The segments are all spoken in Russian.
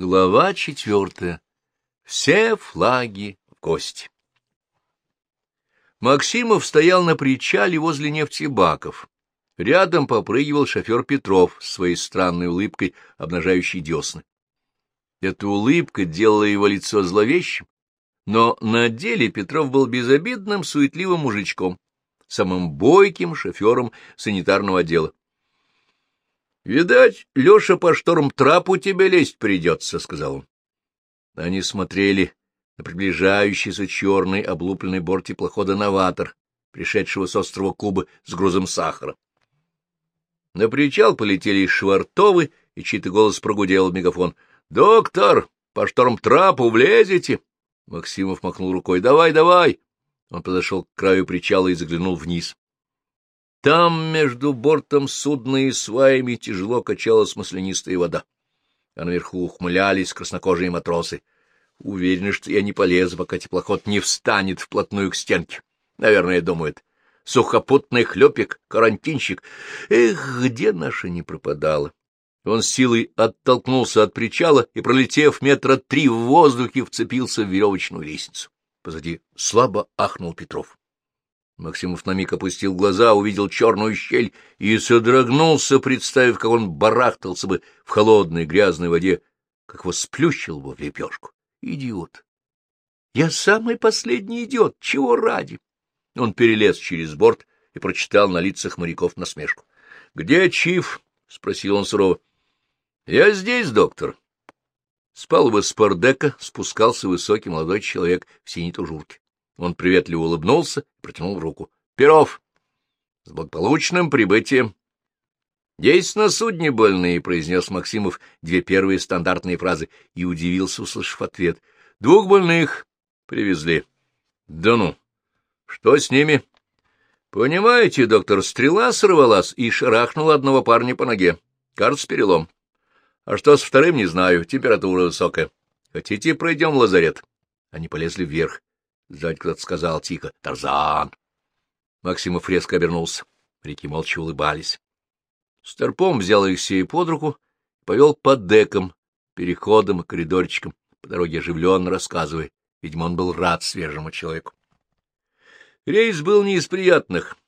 Глава четвертая. Все флаги в гости. Максимов стоял на причале возле нефтебаков. Рядом попрыгивал шофер Петров с своей странной улыбкой, обнажающей десны. Эта улыбка делала его лицо зловещим, но на деле Петров был безобидным, суетливым мужичком, самым бойким шофером санитарного отдела. Видать, Леша по шторм трапу тебе лезть придется, — сказал он. Они смотрели на приближающийся черный облупленный борт теплохода «Новатор», пришедшего с острова Кубы с грузом сахара. На причал полетели Швартовы, и чей-то голос прогудел в мегафон. — Доктор, по шторм трапу влезете? Максимов махнул рукой. — Давай, давай! Он подошел к краю причала и заглянул вниз. Там между бортом судна и сваями тяжело качалась маслянистая вода, а наверху ухмылялись краснокожие матросы. Уверены, что я не полезу, пока теплоход не встанет вплотную к стенке. Наверное, думают, сухопутный хлепик, карантинщик. Эх, где наша не пропадала? Он с силой оттолкнулся от причала и, пролетев метра три в воздухе, вцепился в веревочную лестницу. Позади слабо ахнул Петров. Максимов на миг опустил глаза, увидел черную щель и содрогнулся, представив, как он барахтался бы в холодной грязной воде, как его сплющил бы в лепешку. Идиот! Я самый последний идиот! Чего ради? Он перелез через борт и прочитал на лицах моряков насмешку. — Где Чиф? — спросил он сурово. — Я здесь, доктор. С палубы спардека спускался высокий молодой человек в синей тужурке. Он приветливо улыбнулся и протянул руку. — Перов! С благополучным прибытием! — Есть на судне больные, — произнес Максимов две первые стандартные фразы и удивился, услышав ответ. — Двух больных привезли. — Да ну! Что с ними? — Понимаете, доктор, стрела сорвалась и шарахнула одного парня по ноге. Кажется, перелом. А что с вторым, не знаю, температура высокая. Хотите, пройдем в лазарет? Они полезли вверх. Сзади кто-то сказал тихо «Тарзан!». Максимов резко обернулся. Реки молча улыбались. Старпом взял Алексея под руку повел по декам, переходам и коридорчикам, по дороге оживленно рассказывая. Видимо, он был рад свежему человеку. Рейс был не из приятных.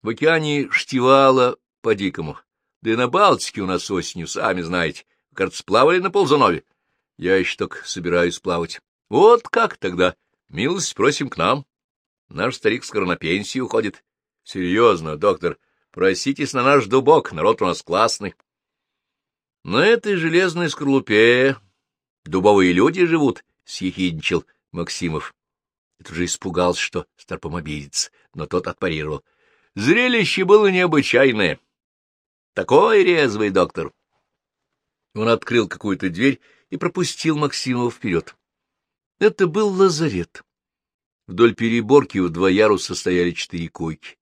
В океане штивало по-дикому. Да и на Балтике у нас осенью, сами знаете. Кажется, плавали на ползунове. Я еще только собираюсь плавать. Вот как тогда Милость просим к нам. Наш старик скоро на пенсию уходит. Серьезно, доктор, проситесь на наш дубок, народ у нас классный. На этой железной скорлупе дубовые люди живут, — съехидничал Максимов. Тут же испугался, что Старпом обидится, но тот отпарировал. Зрелище было необычайное. Такой резвый доктор. Он открыл какую-то дверь и пропустил Максимова вперед. Это был лазарет. Вдоль переборки в два яруса стояли четыре койки.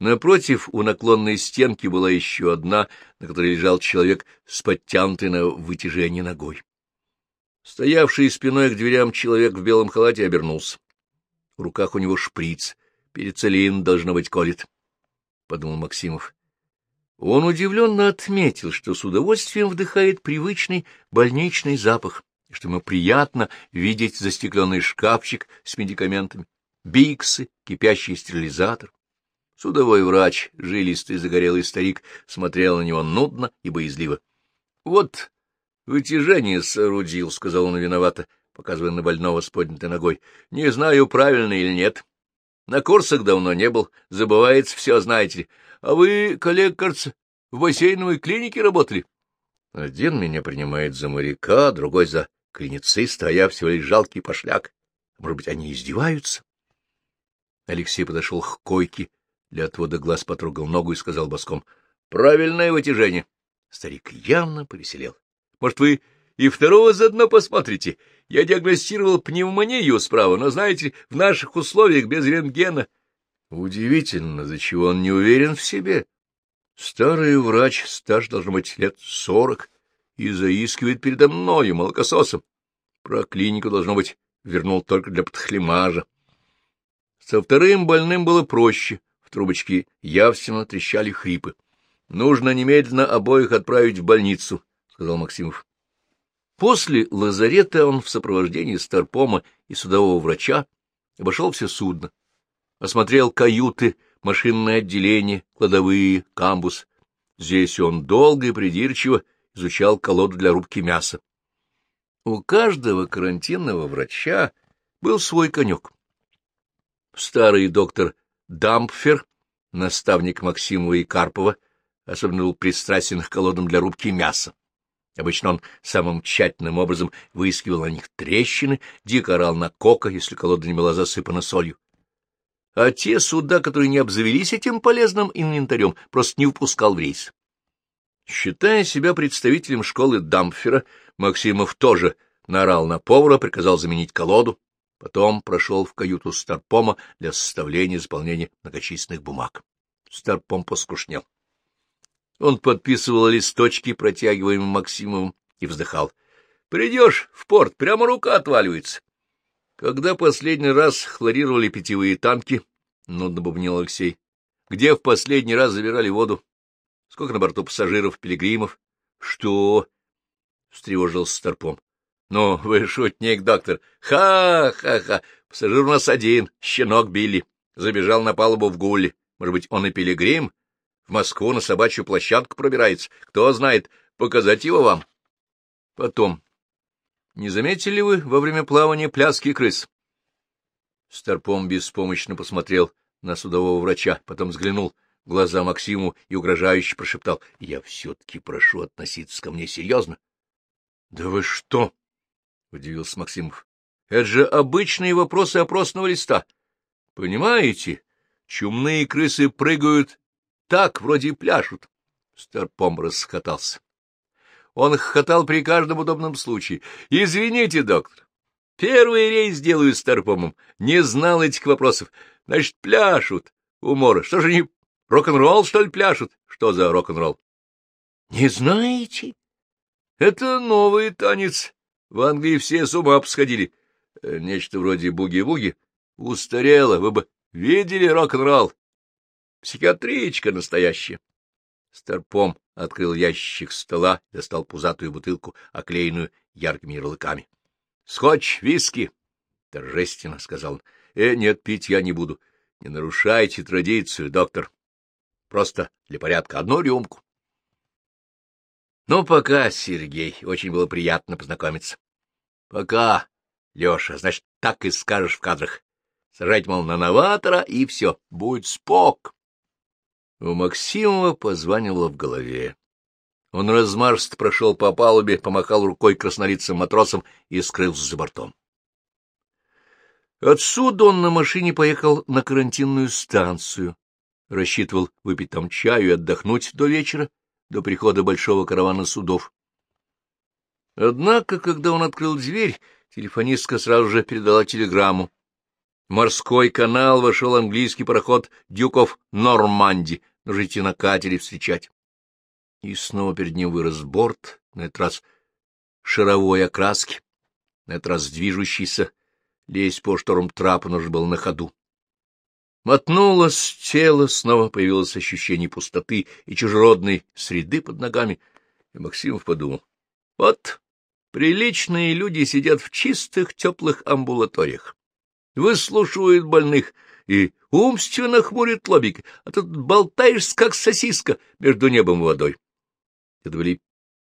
Напротив, у наклонной стенки была еще одна, на которой лежал человек с подтянутой на вытяжение ногой. Стоявший спиной к дверям человек в белом халате обернулся. В руках у него шприц. Перецелин, должно быть, колет, — подумал Максимов. Он удивленно отметил, что с удовольствием вдыхает привычный больничный запах что ему приятно видеть застекленный шкафчик с медикаментами, биксы, кипящий стерилизатор. Судовой врач, жилистый загорелый старик, смотрел на него нудно и боязливо. — Вот вытяжение соорудил, — сказал он виновато, показывая на больного с поднятой ногой. — Не знаю, правильно или нет. На курсах давно не был, забывается все, знаете. А вы, коллег, кажется, в бассейновой клинике работали? Один меня принимает за моряка, другой за клинициста, а я всего лишь жалкий пошляк. Может быть, они издеваются? Алексей подошел к койке, для отвода глаз потрогал ногу и сказал боском. — Правильное вытяжение. Старик явно повеселел. — Может, вы и второго заодно посмотрите? Я диагностировал пневмонию справа, но, знаете, в наших условиях без рентгена... Удивительно, за чего он не уверен в себе. Старый врач, стаж должно быть лет сорок, и заискивает передо мною, молокососом. Про клинику, должно быть, вернул только для подхлемажа. Со вторым больным было проще. В трубочке явственно трещали хрипы. — Нужно немедленно обоих отправить в больницу, — сказал Максимов. После лазарета он в сопровождении старпома и судового врача обошел все судно, осмотрел каюты, машинное отделение, кладовые, камбус. Здесь он долго и придирчиво изучал колоду для рубки мяса. У каждого карантинного врача был свой конек. Старый доктор Дампфер, наставник Максимова и Карпова, особенно был пристрастен к колодам для рубки мяса. Обычно он самым тщательным образом выискивал на них трещины, дико орал на кока, если колода не была засыпана солью. А те суда, которые не обзавелись этим полезным инвентарем, просто не выпускал в рейс. Считая себя представителем школы Дампфера, Максимов тоже наорал на повара, приказал заменить колоду, потом прошел в каюту Старпома для составления и заполнения многочисленных бумаг. Старпом поскушнел. Он подписывал листочки, протягиваемые Максимовым, и вздыхал. — Придешь в порт, прямо рука отваливается. Когда последний раз хлорировали питьевые танки, — нудно бубнил Алексей, — где в последний раз забирали воду? Сколько на борту пассажиров, пилигримов? — Что? — встревожился Старпом. — Ну, вы шутник, доктор. Ха-ха-ха! Пассажир у нас один, щенок Билли. Забежал на палубу в гуле. Может быть, он и пилигрим? В Москву на собачью площадку пробирается. Кто знает, показать его вам. Потом. Не заметили вы во время плавания пляски крыс? Старпом беспомощно посмотрел на судового врача, потом взглянул глаза Максиму и угрожающе прошептал. — Я все-таки прошу относиться ко мне серьезно. — Да вы что? — удивился Максимов. — Это же обычные вопросы опросного листа. Понимаете, чумные крысы прыгают так, вроде пляшут. Старпом расхотался. Он хохотал при каждом удобном случае. — Извините, доктор, первый рейс делаю Старпомом. Не знал этих вопросов. Значит, пляшут. Умора. Что же они, рок-н-ролл, что ли, пляшут? Что за рок-н-ролл? — Не знаете? Это новый танец. В Англии все с ума посходили. Э, нечто вроде буги-буги. Устарело. Вы бы видели рок-н-ролл? Психиатричка настоящая. Старпом открыл ящик стола и достал пузатую бутылку, оклеенную яркими ярлыками. — Скотч, виски! — торжественно сказал он. — Э, нет, пить я не буду. Не нарушайте традицию, доктор. Просто для порядка одну рюмку. — Ну, пока, Сергей. Очень было приятно познакомиться. — Пока, Леша. Значит, так и скажешь в кадрах. Сажать, мол, на новатора, и все. Будь спок. У Максимова позванивало в голове. Он размашисто прошел по палубе, помахал рукой краснолицым матросам и скрылся за бортом. Отсюда он на машине поехал на карантинную станцию. Рассчитывал выпить там чаю и отдохнуть до вечера, до прихода большого каравана судов. Однако, когда он открыл дверь, телефонистка сразу же передала телеграмму. В морской канал вошел английский пароход «Дюков Норманди», нужно на катере встречать. И снова перед ним вырос борт, на этот раз шаровой окраски, на этот раз движущийся, лезть по шторм трапу нужно было на ходу. Мотнулось тело, снова появилось ощущение пустоты и чужеродной среды под ногами, и Максимов подумал, вот приличные люди сидят в чистых теплых амбулаториях выслушивает больных и умственно хмурит лобик, а тут болтаешь, как сосиска, между небом и водой. Это были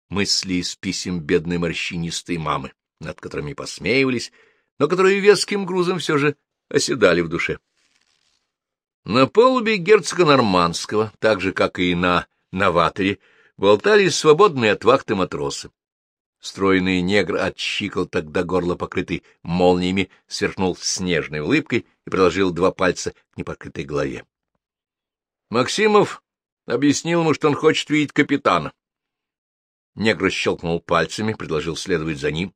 мысли из писем бедной морщинистой мамы, над которыми посмеивались, но которые веским грузом все же оседали в душе. На палубе герцога Нормандского, так же, как и на новаторе, болтались свободные от вахты матросы. Стройный негр отщикал тогда горло, покрытый молниями, сверкнул снежной улыбкой и приложил два пальца к непокрытой голове. Максимов объяснил ему, что он хочет видеть капитана. Негр щелкнул пальцами, предложил следовать за ним.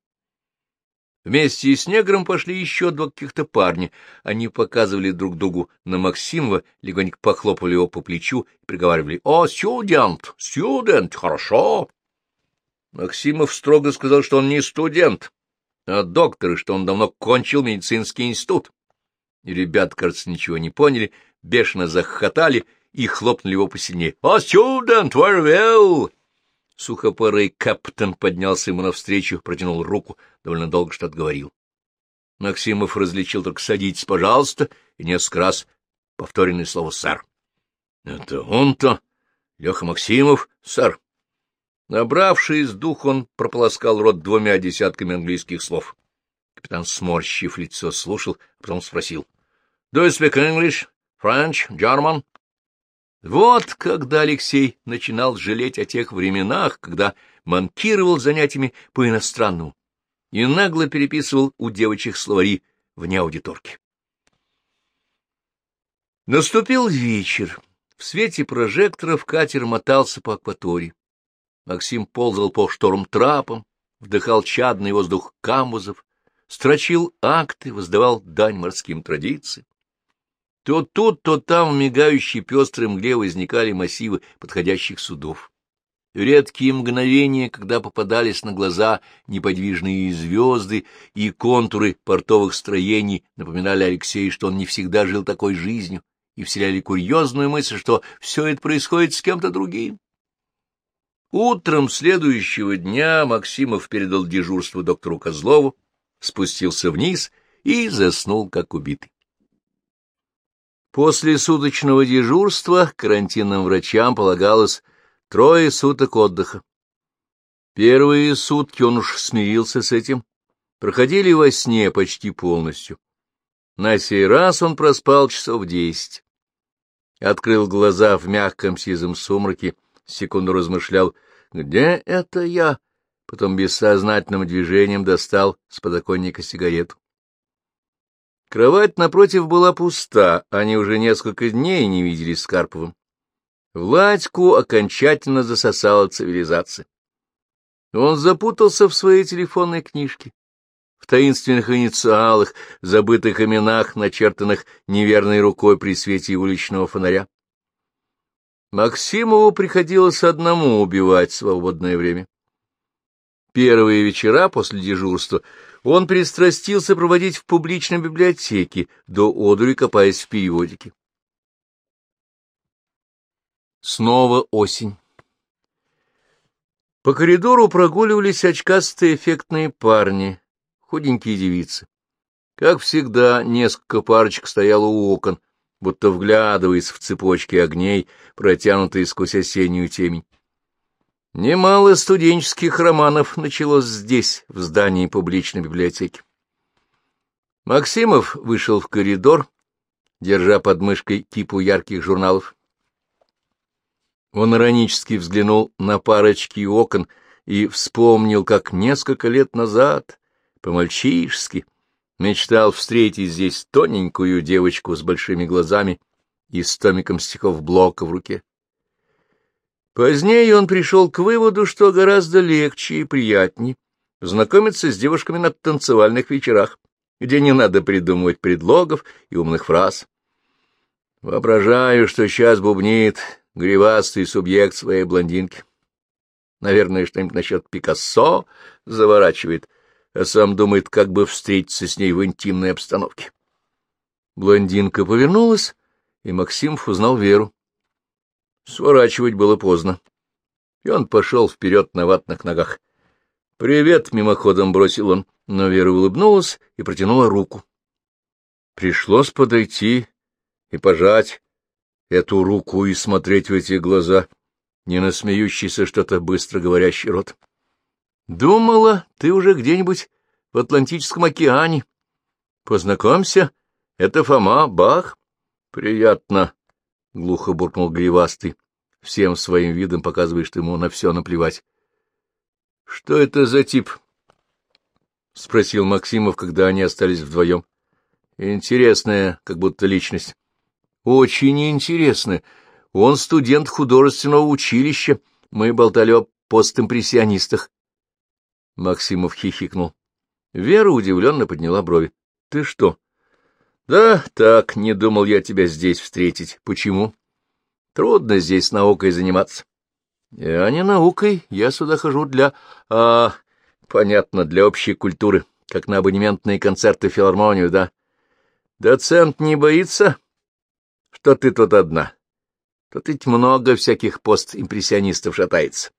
Вместе с негром пошли еще два каких-то парня. Они показывали друг другу на Максимова, легонько похлопали его по плечу и приговаривали «О, студент! Студент! Хорошо!» Максимов строго сказал, что он не студент, а доктор, и что он давно кончил медицинский институт. И ребят, кажется, ничего не поняли, бешено захохотали и хлопнули его посильнее. — А, студент, very well! Сухопарый каптан поднялся ему навстречу, протянул руку, довольно долго что-то говорил. Максимов различил только «садитесь, пожалуйста», и несколько раз повторенное слово «сэр». — Это он-то? Леха Максимов, сэр. Набравшись дух, он прополоскал рот двумя десятками английских слов. Капитан, сморщив лицо, слушал, а потом спросил. — Do you speak English, French, German? Вот когда Алексей начинал жалеть о тех временах, когда манкировал занятиями по иностранному и нагло переписывал у девочек словари вне аудиторки. Наступил вечер. В свете прожекторов катер мотался по акватории. Максим ползал по шторм-трапам, вдыхал чадный воздух камбузов, строчил акты, воздавал дань морским традициям. То тут, то там в мигающей пестрой мгле возникали массивы подходящих судов. Редкие мгновения, когда попадались на глаза неподвижные звезды и контуры портовых строений, напоминали Алексею, что он не всегда жил такой жизнью, и вселяли курьезную мысль, что все это происходит с кем-то другим. Утром следующего дня Максимов передал дежурство доктору Козлову, спустился вниз и заснул, как убитый. После суточного дежурства карантинным врачам полагалось трое суток отдыха. Первые сутки он уж смирился с этим, проходили во сне почти полностью. На сей раз он проспал часов десять. Открыл глаза в мягком сизом сумраке, секунду размышлял, где это я? Потом бессознательным движением достал с подоконника сигарету. Кровать напротив была пуста, они уже несколько дней не виделись с. Владьку окончательно засосала цивилизация. Он запутался в своей телефонной книжке, в таинственных инициалах, забытых именах, начертанных неверной рукой при свете уличного фонаря. Максимову приходилось одному убивать свободное время. Первые вечера после дежурства он пристрастился проводить в публичной библиотеке, до одури копаясь в периодике. Снова осень. По коридору прогуливались очкастые эффектные парни, худенькие девицы. Как всегда, несколько парочек стояло у окон, будто вглядываясь в цепочки огней, протянутые сквозь осеннюю темень. Немало студенческих романов началось здесь, в здании публичной библиотеки. Максимов вышел в коридор, держа под мышкой кипу ярких журналов. Он иронически взглянул на парочки окон и вспомнил, как несколько лет назад, по-мальчишески, мечтал встретить здесь тоненькую девочку с большими глазами и с томиком стихов Блока в руке. Позднее он пришел к выводу, что гораздо легче и приятнее знакомиться с девушками на танцевальных вечерах, где не надо придумывать предлогов и умных фраз. Воображаю, что сейчас бубнит гривастый субъект своей блондинки. Наверное, что-нибудь насчет Пикассо заворачивает, а сам думает, как бы встретиться с ней в интимной обстановке. Блондинка повернулась, и Максимов узнал Веру. Сворачивать было поздно, и он пошел вперед на ватных ногах. «Привет!» — мимоходом бросил он, но Вера улыбнулась и протянула руку. Пришлось подойти и пожать эту руку и смотреть в эти глаза, не на смеющийся что-то быстро говорящий рот. «Думала, ты уже где-нибудь в Атлантическом океане. Познакомься, это Фома Бах. Приятно, — глухо буркнул Гривастый, всем своим видом показывая, что ему на все наплевать. — Что это за тип? — спросил Максимов, когда они остались вдвоем. — Интересная, как будто личность. — Очень интересная. Он студент художественного училища. Мы болтали о постимпрессионистах. Максимов хихикнул. Вера удивленно подняла брови. — Ты что? — Да, так, не думал я тебя здесь встретить. Почему? — Трудно здесь наукой заниматься. — Я не наукой, я сюда хожу для... А, понятно, для общей культуры, как на абонементные концерты филармонию, да? Доцент не боится, что ты тут одна? Тут ведь много всяких постимпрессионистов шатается.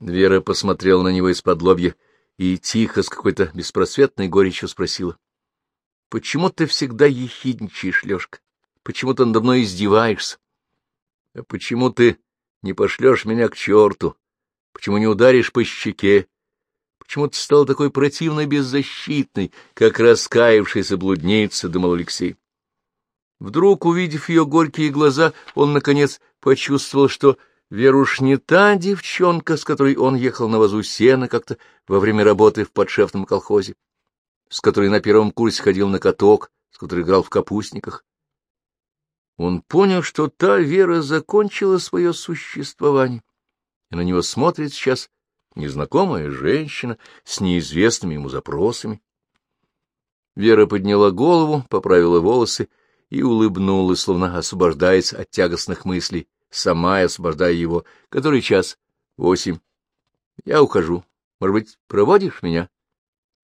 Вера посмотрела на него из-под лобья и тихо, с какой-то беспросветной горечью спросила. — Почему ты всегда ехидничаешь, Лёшка? Почему ты надо мной издеваешься? — А почему ты не пошлешь меня к черту? Почему не ударишь по щеке? Почему ты стал такой противной беззащитной, как раскаявшийся блудница, — думал Алексей. Вдруг, увидев ее горькие глаза, он, наконец, почувствовал, что Веруш не та девчонка, с которой он ехал на вазу сена как-то во время работы в подшефном колхозе, с которой на первом курсе ходил на каток, с которой играл в капустниках. Он понял, что та Вера закончила свое существование, и на него смотрит сейчас незнакомая женщина с неизвестными ему запросами. Вера подняла голову, поправила волосы и улыбнулась, словно освобождаясь от тягостных мыслей сама освобождая его. Который час? Восемь. Я ухожу. Может быть, проводишь меня?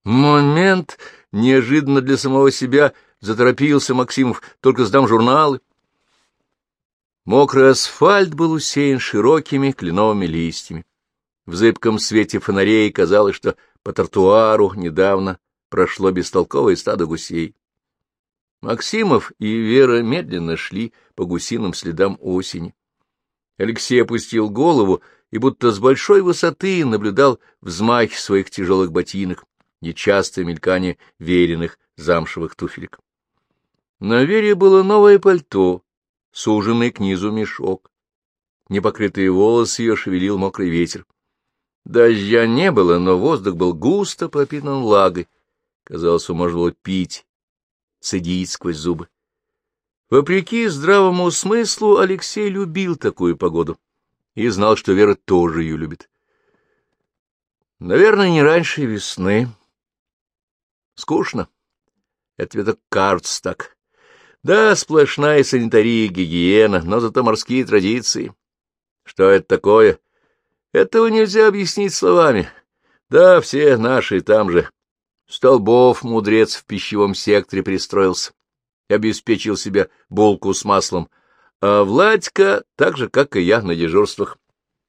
Момент! Неожиданно для самого себя заторопился Максимов. Только сдам журналы. Мокрый асфальт был усеян широкими кленовыми листьями. В зыбком свете фонарей казалось, что по тротуару недавно прошло бестолковое стадо гусей. Максимов и Вера медленно шли по гусиным следам осени. Алексей опустил голову и будто с большой высоты наблюдал взмахи своих тяжелых ботинок, нечастое мелькание веренных замшевых туфелек. На Вере было новое пальто, суженный к низу мешок. Непокрытые волосы ее шевелил мокрый ветер. Дождя не было, но воздух был густо пропитан влагой. Казалось, можно было пить, цедить сквозь зубы. Вопреки здравому смыслу, Алексей любил такую погоду и знал, что Вера тоже ее любит. Наверное, не раньше весны. Скучно. Это так кажется так. Да, сплошная санитария, гигиена, но зато морские традиции. Что это такое? Этого нельзя объяснить словами. Да, все наши там же. Столбов мудрец в пищевом секторе пристроился обеспечил себе булку с маслом, а Владька, так же, как и я, на дежурствах.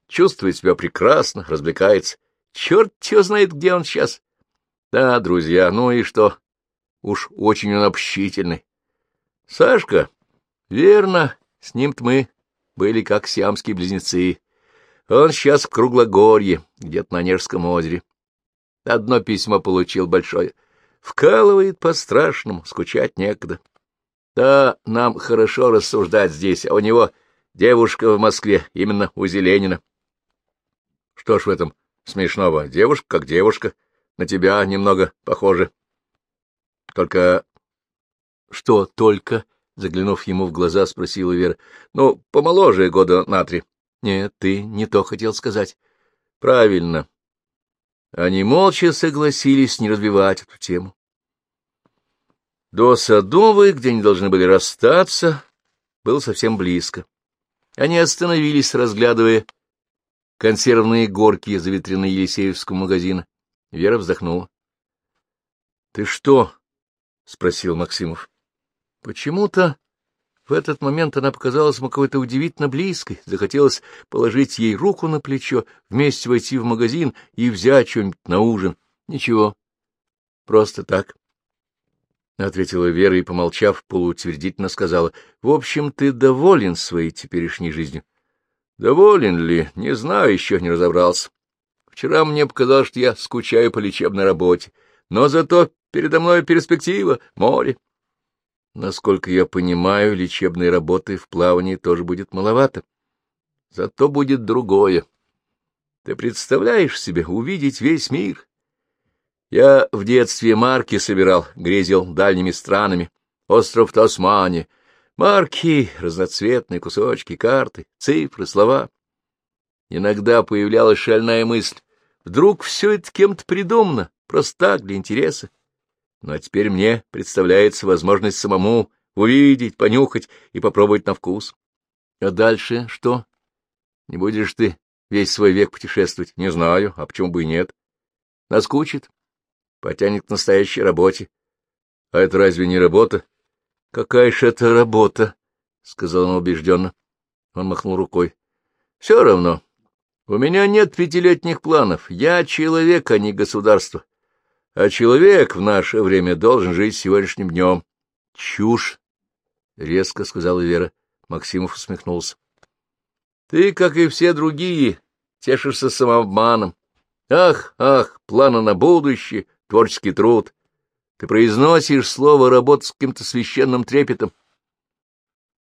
Чувствует себя прекрасно, развлекается. Черт его знает, где он сейчас. Да, друзья, ну и что? Уж очень он общительный. Сашка, верно, с ним-то мы были как сиамские близнецы. Он сейчас в Круглогорье, где-то на Нежском озере. Одно письмо получил большое. Вкалывает по-страшному, скучать некогда. Да, нам хорошо рассуждать здесь, а у него девушка в Москве, именно у Зеленина. Что ж в этом смешного? Девушка как девушка, на тебя немного похоже. Только... Что только? Заглянув ему в глаза, спросила Вера. Ну, помоложе года на три. Нет, ты не то хотел сказать. Правильно. Они молча согласились не развивать эту тему. До Садовой, где они должны были расстаться, было совсем близко. Они остановились, разглядывая консервные горки за витриной Елисеевского магазина. Вера вздохнула. — Ты что? — спросил Максимов. Почему-то в этот момент она показалась ему какой-то удивительно близкой. Захотелось положить ей руку на плечо, вместе войти в магазин и взять что-нибудь на ужин. Ничего, просто так. — ответила Вера и, помолчав, полуутвердительно сказала. — В общем, ты доволен своей теперешней жизнью? — Доволен ли? Не знаю, еще не разобрался. Вчера мне показалось, что я скучаю по лечебной работе, но зато передо мной перспектива — море. Насколько я понимаю, лечебной работы в плавании тоже будет маловато. Зато будет другое. Ты представляешь себе увидеть весь мир, я в детстве марки собирал, грезил дальними странами. Остров Тасмани. Марки, разноцветные кусочки, карты, цифры, слова. Иногда появлялась шальная мысль. Вдруг все это кем-то придумано, просто так, для интереса. Но теперь мне представляется возможность самому увидеть, понюхать и попробовать на вкус. А дальше что? Не будешь ты весь свой век путешествовать? Не знаю, а почему бы и нет? Наскучит? потянет к настоящей работе. А это разве не работа? — Какая же это работа? — сказал он убежденно. Он махнул рукой. — Все равно. У меня нет пятилетних планов. Я человек, а не государство. А человек в наше время должен жить сегодняшним днем. — Чушь! — резко сказала Вера. Максимов усмехнулся. — Ты, как и все другие, тешишься самообманом. Ах, ах, планы на будущее, творческий труд. Ты произносишь слово «работа» с каким-то священным трепетом.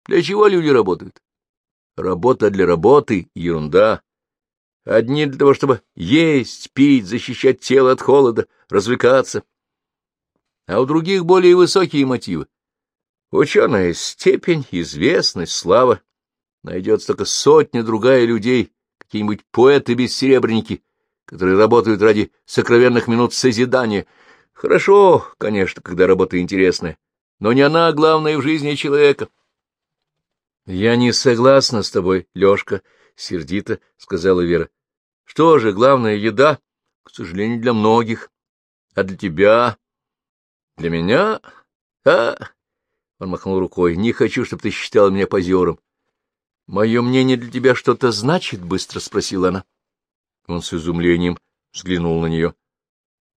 Для чего люди работают? Работа для работы — ерунда. Одни для того, чтобы есть, пить, защищать тело от холода, развлекаться. А у других более высокие мотивы. Ученая степень, известность, слава. Найдется только сотня другая людей, какие-нибудь поэты-бессеребренники, которые работают ради сокровенных минут созидания. Хорошо, конечно, когда работа интересная, но не она главная в жизни человека. — Я не согласна с тобой, Лёшка, — сердито сказала Вера. — Что же, главная еда? К сожалению, для многих. А для тебя? Для меня? А? Он махнул рукой. Не хочу, чтобы ты считал меня позером. Мое мнение для тебя что-то значит? — быстро спросила она. Он с изумлением взглянул на нее.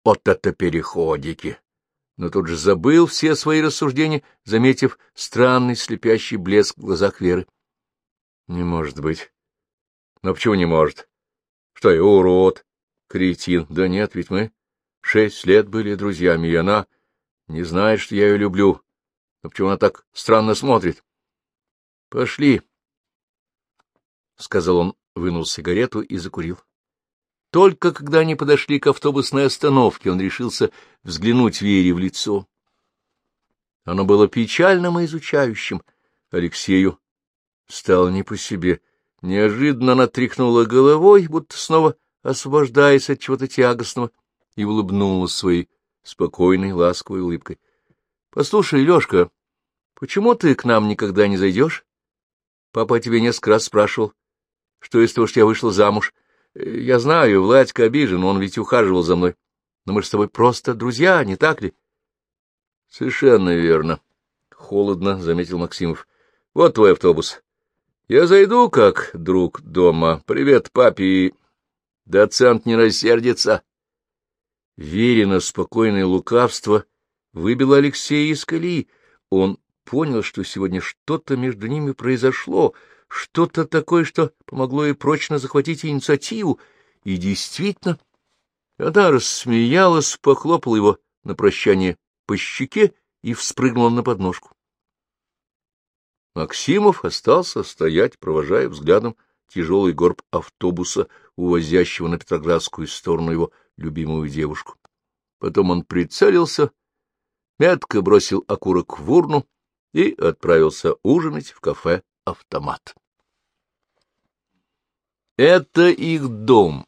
Вот это переходики! Но тут же забыл все свои рассуждения, заметив странный слепящий блеск в глазах Веры. Не может быть. Но почему не может? Что я, урод, кретин? Да нет, ведь мы шесть лет были друзьями, и она не знает, что я ее люблю. Но почему она так странно смотрит? — Пошли, — сказал он, вынул сигарету и закурил. Только когда они подошли к автобусной остановке, он решился взглянуть Вере в лицо. Оно было печальным и изучающим. Алексею стало не по себе. Неожиданно она тряхнула головой, будто снова освобождаясь от чего-то тягостного, и улыбнулась своей спокойной, ласковой улыбкой. — Послушай, Лёшка, почему ты к нам никогда не зайдешь? Папа тебе несколько раз спрашивал, что из того, что я вышла замуж. Я знаю, Владька обижен, он ведь ухаживал за мной. Но мы же с тобой просто друзья, не так ли? — Совершенно верно. — Холодно, — заметил Максимов. — Вот твой автобус. Я зайду как друг дома. Привет, папе. Доцент не рассердится. Верено спокойное лукавство выбило Алексея из колеи. Он понял, что сегодня что-то между ними произошло — что-то такое, что помогло ей прочно захватить инициативу, и действительно, она рассмеялась, похлопала его на прощание по щеке и вспрыгнула на подножку. Максимов остался стоять, провожая взглядом тяжелый горб автобуса, увозящего на Петроградскую сторону его любимую девушку. Потом он прицелился, метко бросил окурок в урну и отправился ужинать в кафе «Автомат». Это их дом.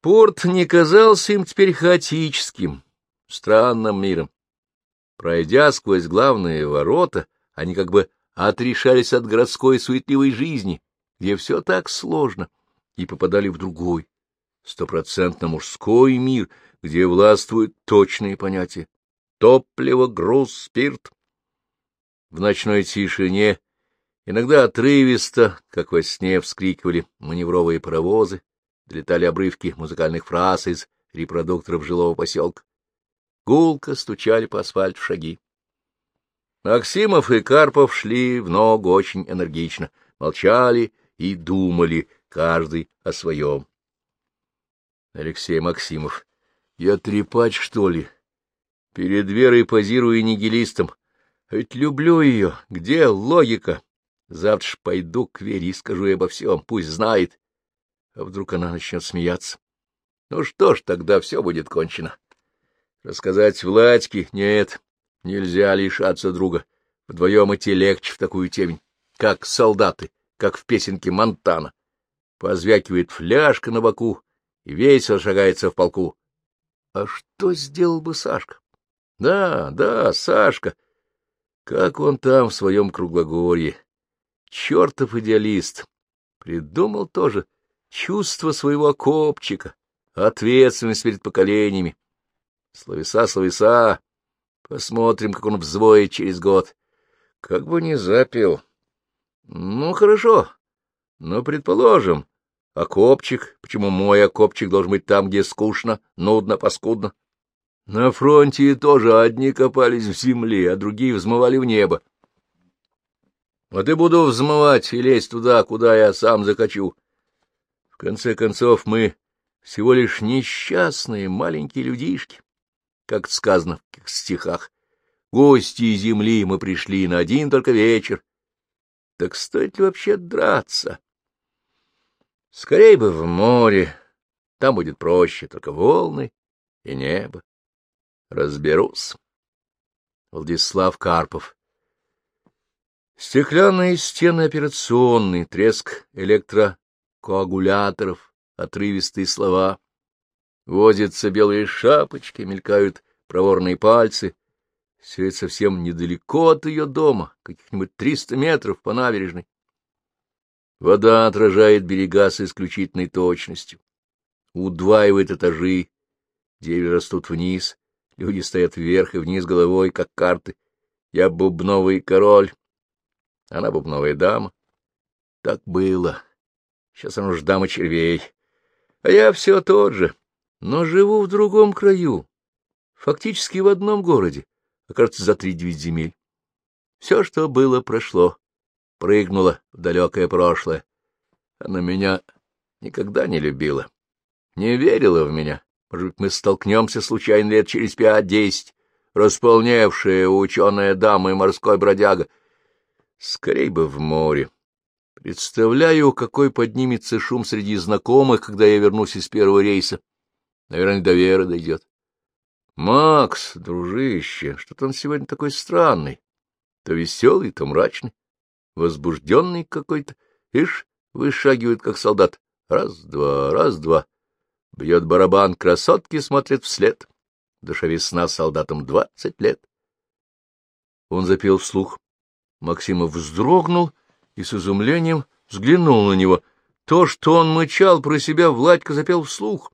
Порт не казался им теперь хаотическим, странным миром. Пройдя сквозь главные ворота, они как бы отрешались от городской суетливой жизни, где все так сложно, и попадали в другой, стопроцентно мужской мир, где властвуют точные понятия — топливо, груз, спирт. В ночной тишине Иногда отрывисто, как во сне, вскрикивали маневровые паровозы, долетали обрывки музыкальных фраз из репродукторов жилого поселка. Гулко стучали по асфальту шаги. Максимов и Карпов шли в ногу очень энергично, молчали и думали, каждый о своем. Алексей Максимов. Я трепач, что ли? Перед Верой позирую нигилистом. Ведь люблю ее. Где логика? Завтра ж пойду к Вере и скажу ей обо всем, пусть знает. А вдруг она начнет смеяться? Ну что ж, тогда все будет кончено. Рассказать Владьке? Нет, нельзя лишаться друга. Вдвоем идти легче в такую темень, как солдаты, как в песенке Монтана. Позвякивает фляжка на боку и весело шагается в полку. А что сделал бы Сашка? Да, да, Сашка. Как он там в своем круглогорье? Чертов идеалист! Придумал тоже чувство своего окопчика, ответственность перед поколениями. Словеса, словеса. Посмотрим, как он взвоет через год. Как бы не запил. Ну, хорошо. Ну, предположим, окопчик. Почему мой окопчик должен быть там, где скучно, нудно, паскудно? На фронте тоже одни копались в земле, а другие взмывали в небо. Вот и буду взмывать и лезть туда, куда я сам захочу. В конце концов, мы всего лишь несчастные маленькие людишки, как сказано в стихах. Гости земли мы пришли на один только вечер. Так стоит ли вообще драться? Скорей бы в море, там будет проще, только волны и небо. Разберусь. Владислав Карпов Стеклянные стены операционные, треск электрокоагуляторов, отрывистые слова. Возятся белые шапочки, мелькают проворные пальцы. Все это совсем недалеко от ее дома, каких-нибудь триста метров по набережной. Вода отражает берега с исключительной точностью. Удваивает этажи, деревья растут вниз, люди стоят вверх и вниз головой, как карты. Я бубновый король, она бубновая дама. Так было. Сейчас она уж дама червей. А я все тот же, но живу в другом краю, фактически в одном городе, окажется, за три девять земель. Все, что было, прошло, прыгнуло в далекое прошлое. Она меня никогда не любила, не верила в меня. Может быть, мы столкнемся случайно лет через пять-десять, располневшая ученая дама и морской бродяга — Скорей бы в море. Представляю, какой поднимется шум среди знакомых, когда я вернусь из первого рейса. Наверное, до Веры дойдет. Макс, дружище, что-то он сегодня такой странный. То веселый, то мрачный, возбужденный какой-то. Ишь, вышагивает, как солдат. Раз-два, раз-два. Бьет барабан, красотки смотрят вслед. Душа весна солдатам двадцать лет. Он запел вслух. Максимов вздрогнул и с изумлением взглянул на него. То, что он мычал про себя, Владька запел вслух.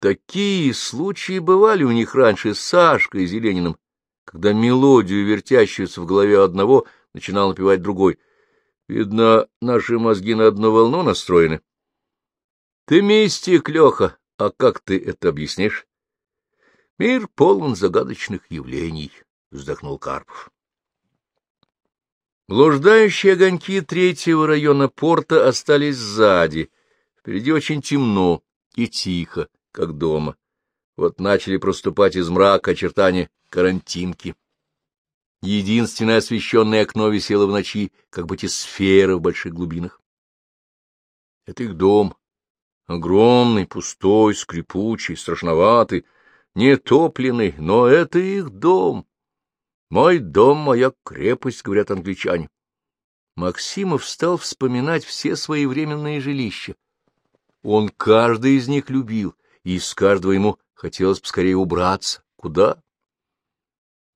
Такие случаи бывали у них раньше с Сашкой Зелениным, когда мелодию, вертящуюся в голове одного, начинал напевать другой. Видно, наши мозги на одну волну настроены. — Ты мистик, Леха, а как ты это объяснишь? — Мир полон загадочных явлений, — вздохнул Карпов. Блуждающие огоньки третьего района порта остались сзади. Впереди очень темно и тихо, как дома. Вот начали проступать из мрака очертания карантинки. Единственное освещенное окно висело в ночи, как бы те сферы в больших глубинах. Это их дом. Огромный, пустой, скрипучий, страшноватый, нетопленный, но это их дом. Мой дом, моя крепость, говорят англичане. Максимов стал вспоминать все свои временные жилища. Он каждый из них любил, и из каждого ему хотелось поскорее убраться. Куда?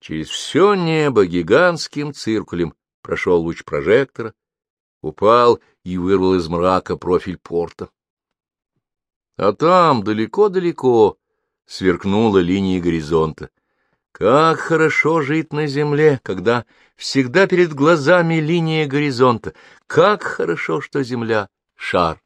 Через все небо гигантским циркулем прошел луч прожектора, упал и вырвал из мрака профиль порта. А там, далеко-далеко, сверкнула линия горизонта. Как хорошо жить на земле, когда всегда перед глазами линия горизонта. Как хорошо, что земля — шар.